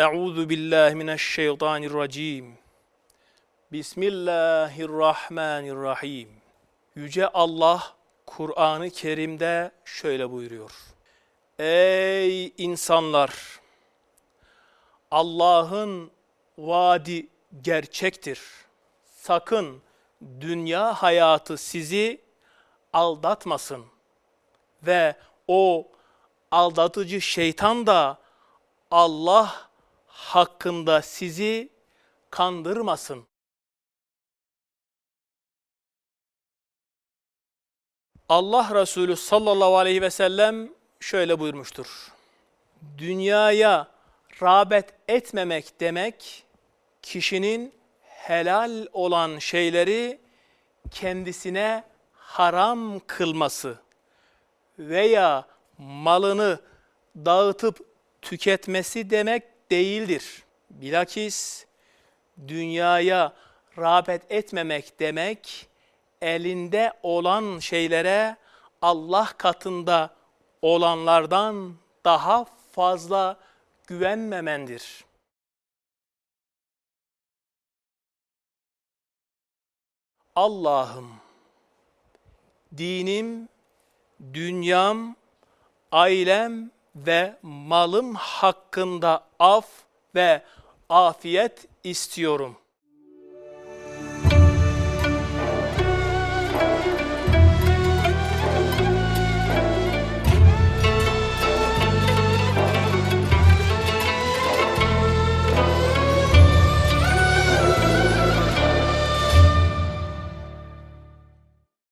Euzu billahi mineşşeytanirracim. Bismillahirrahmanirrahim. Yüce Allah Kur'an-ı Kerim'de şöyle buyuruyor. Ey insanlar! Allah'ın vaadi gerçektir. Sakın dünya hayatı sizi aldatmasın. Ve o aldatıcı şeytan da Allah hakkında sizi kandırmasın. Allah Resulü sallallahu aleyhi ve sellem şöyle buyurmuştur. Dünyaya rağbet etmemek demek, kişinin helal olan şeyleri kendisine haram kılması veya malını dağıtıp tüketmesi demek değildir. Bilakis dünyaya rağbet etmemek demek, elinde olan şeylere Allah katında olanlardan daha fazla güvenmemendir. Allah'ım, dinim, dünyam, ailem ve malım hakkında af ve afiyet istiyorum.